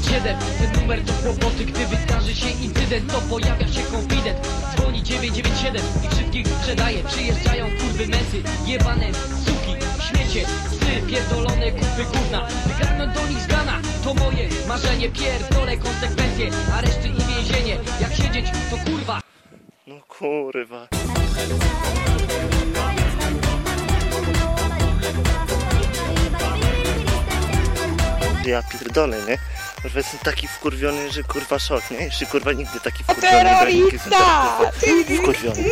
997 Ten numer to kłopoty, gdy wydarzy się incydent To pojawia się konfident. Dzwoni 997 i wszystkich sprzedaje. Przyjeżdżają kurwy mesy, jebane suki, śmiecie Psy, pierdolone kupy gówna. Wygarnąć do nich z gana, to moje marzenie. Pierdolę konsekwencje, areszty i więzienie. Jak siedzieć, to kurwa. No kurwa. Ja pierdolę, nie? Kurwa jestem taki wkurwiony, że kurwa szok, nie? Jeszcze kurwa nigdy taki wkurwiony byłem, jak jestem teraz kurwa wkurwiony.